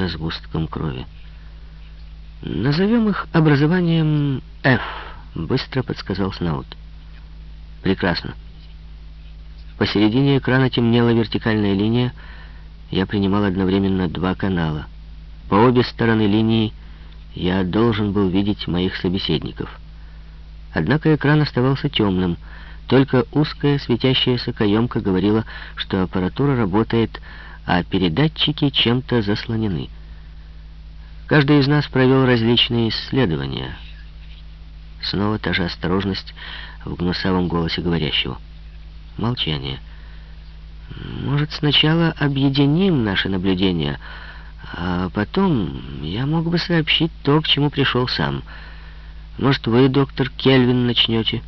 со сгустком крови. «Назовем их образованием F», — быстро подсказал Снаут. «Прекрасно». Посередине экрана темнела вертикальная линия, я принимал одновременно два канала. По обе стороны линии я должен был видеть моих собеседников. Однако экран оставался темным, только узкая светящаяся каемка говорила, что аппаратура работает, а передатчики чем-то заслонены. Каждый из нас провел различные исследования. Снова та же осторожность в гнусавом голосе говорящего. Молчание. Может, сначала объединим наши наблюдения, а потом я мог бы сообщить то, к чему пришел сам. Может, вы, доктор Кельвин, начнете?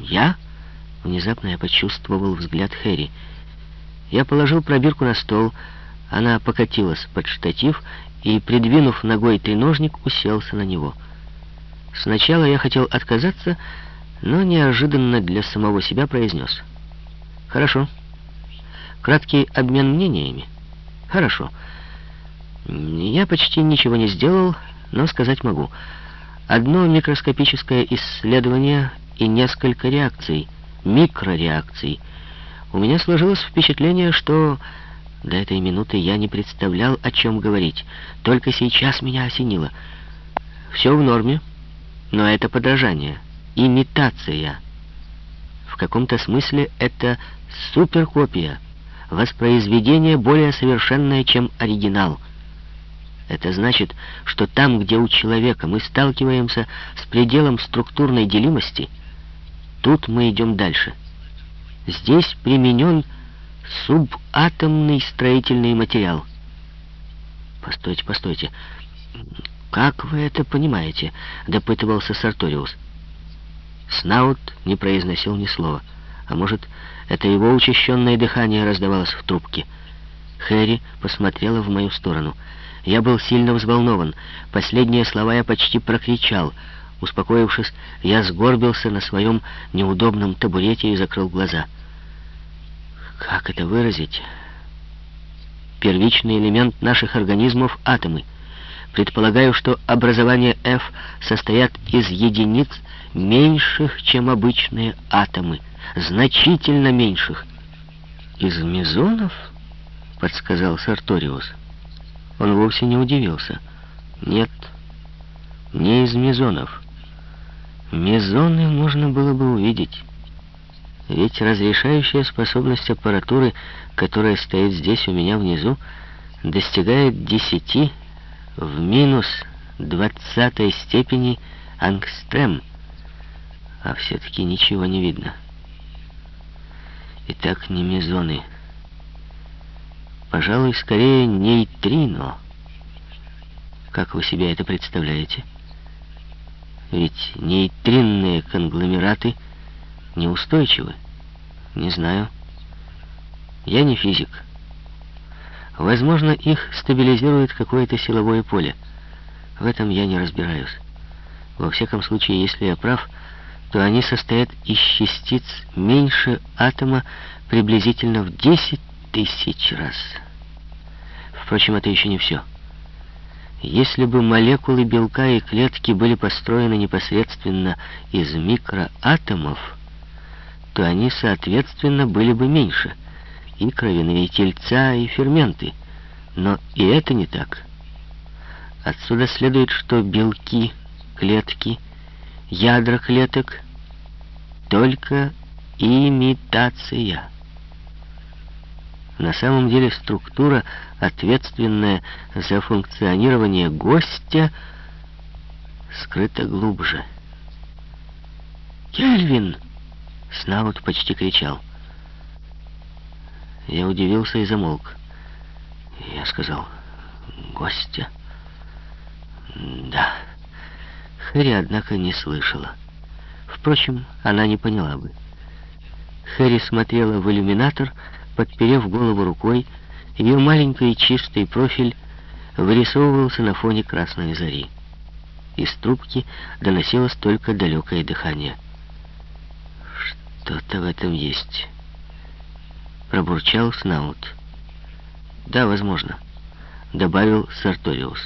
Я? Внезапно я почувствовал взгляд Хэри. Я положил пробирку на стол, она покатилась под штатив и, придвинув ногой треножник, уселся на него. Сначала я хотел отказаться, но неожиданно для самого себя произнес. «Хорошо. Краткий обмен мнениями. Хорошо. Я почти ничего не сделал, но сказать могу. Одно микроскопическое исследование и несколько реакций, микрореакций. У меня сложилось впечатление, что до этой минуты я не представлял, о чем говорить. Только сейчас меня осенило. Все в норме, но это подражание, имитация. В каком-то смысле это суперкопия, воспроизведение более совершенное, чем оригинал. Это значит, что там, где у человека мы сталкиваемся с пределом структурной делимости, тут мы идем дальше. Здесь применен субатомный строительный материал. Постойте, постойте. Как вы это понимаете? Допытывался Сарториус. Снаут не произносил ни слова. А может, это его учащенное дыхание раздавалось в трубке. Хэри посмотрела в мою сторону. Я был сильно взволнован. Последние слова я почти прокричал. Успокоившись, я сгорбился на своем неудобном табурете и закрыл глаза. Как это выразить? Первичный элемент наших организмов — атомы. Предполагаю, что образование F состоят из единиц меньших, чем обычные атомы, значительно меньших. «Из мезонов?» — подсказал Сарториус. Он вовсе не удивился. «Нет, не из мезонов. Мезоны можно было бы увидеть». Ведь разрешающая способность аппаратуры, которая стоит здесь у меня внизу, достигает 10 в минус 20 степени ангстрем, а все-таки ничего не видно. Итак, не мезоны. Пожалуй, скорее нейтрино. Как вы себе это представляете? Ведь нейтринные конгломераты — неустойчивы? Не знаю. Я не физик. Возможно, их стабилизирует какое-то силовое поле. В этом я не разбираюсь. Во всяком случае, если я прав, то они состоят из частиц меньше атома приблизительно в 10 тысяч раз. Впрочем, это еще не все. Если бы молекулы белка и клетки были построены непосредственно из микроатомов, то они, соответственно, были бы меньше. И кровяные тельца, и ферменты. Но и это не так. Отсюда следует, что белки, клетки, ядра клеток — только имитация. На самом деле структура, ответственная за функционирование гостя, скрыта глубже. «Кельвин!» Снаут почти кричал. Я удивился и замолк. Я сказал, гостя. Да. Хэри, однако, не слышала. Впрочем, она не поняла бы. Хэри смотрела в иллюминатор, подперев голову рукой, ее маленький чистый профиль вырисовывался на фоне красной зари. Из трубки доносилось только далекое дыхание. «Что-то в этом есть», — пробурчал Снаут. Да, возможно, добавил Сарториус.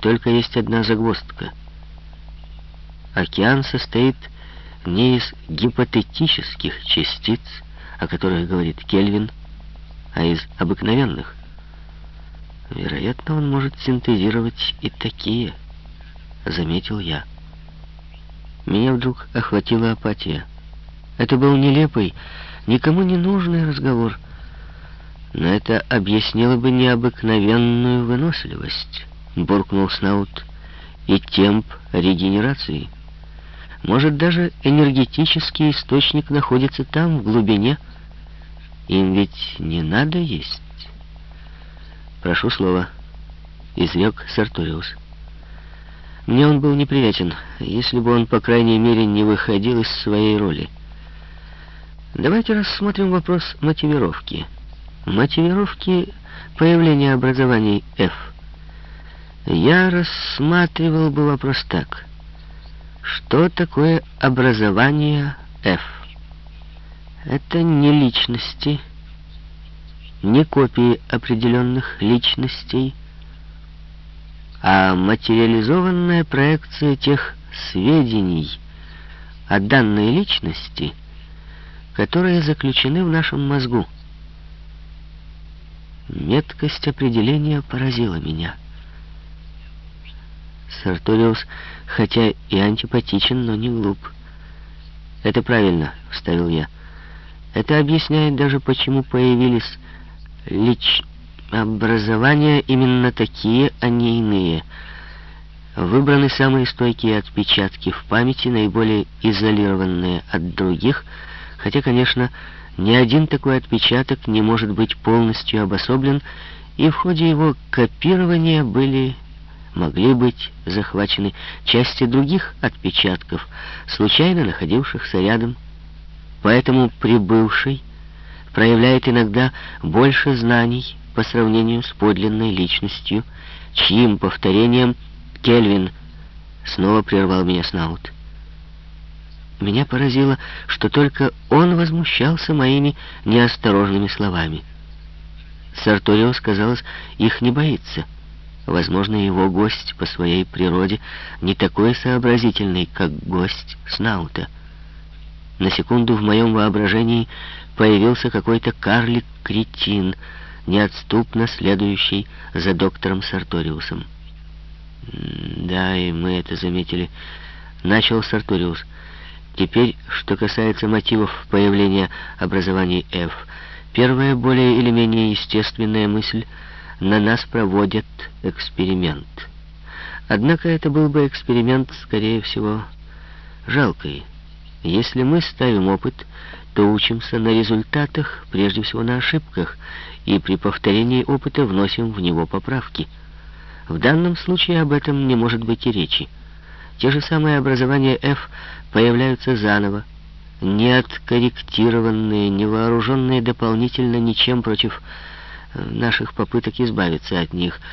Только есть одна загвоздка. Океан состоит не из гипотетических частиц, о которых говорит Кельвин, а из обыкновенных. Вероятно, он может синтезировать и такие, заметил я. Меня вдруг охватила апатия. Это был нелепый, никому не нужный разговор, но это объяснило бы необыкновенную выносливость, буркнул Снаут, и темп регенерации. Может, даже энергетический источник находится там, в глубине. Им ведь не надо есть. Прошу слова, изрек Сарториус. Мне он был неприятен, если бы он, по крайней мере, не выходил из своей роли. Давайте рассмотрим вопрос мотивировки. Мотивировки появления образований F. Я рассматривал бы вопрос так. Что такое образование F? Это не личности, не копии определенных личностей, а материализованная проекция тех сведений о данной личности, которые заключены в нашем мозгу. Меткость определения поразила меня. Сарториус, хотя и антипатичен, но не глуп. «Это правильно», — вставил я. «Это объясняет даже, почему появились лич... образования именно такие, а не иные. Выбраны самые стойкие отпечатки в памяти, наиболее изолированные от других, хотя, конечно, ни один такой отпечаток не может быть полностью обособлен, и в ходе его копирования были могли быть захвачены части других отпечатков, случайно находившихся рядом. Поэтому прибывший проявляет иногда больше знаний по сравнению с подлинной личностью, чьим повторением Кельвин снова прервал меня Снаут. Меня поразило, что только он возмущался моими неосторожными словами. Сарторио, казалось, их не боится — Возможно, его гость по своей природе не такой сообразительный, как гость Снаута. На секунду в моем воображении появился какой-то карлик-кретин, неотступно следующий за доктором Сарториусом. «Да, и мы это заметили», — начал Сарториус. «Теперь, что касается мотивов появления образований F, первая более или менее естественная мысль — на нас проводят эксперимент. Однако это был бы эксперимент, скорее всего, жалкий. Если мы ставим опыт, то учимся на результатах, прежде всего на ошибках, и при повторении опыта вносим в него поправки. В данном случае об этом не может быть и речи. Те же самые образования F появляются заново, не откорректированные, не вооруженные дополнительно ничем против наших попыток избавиться от них —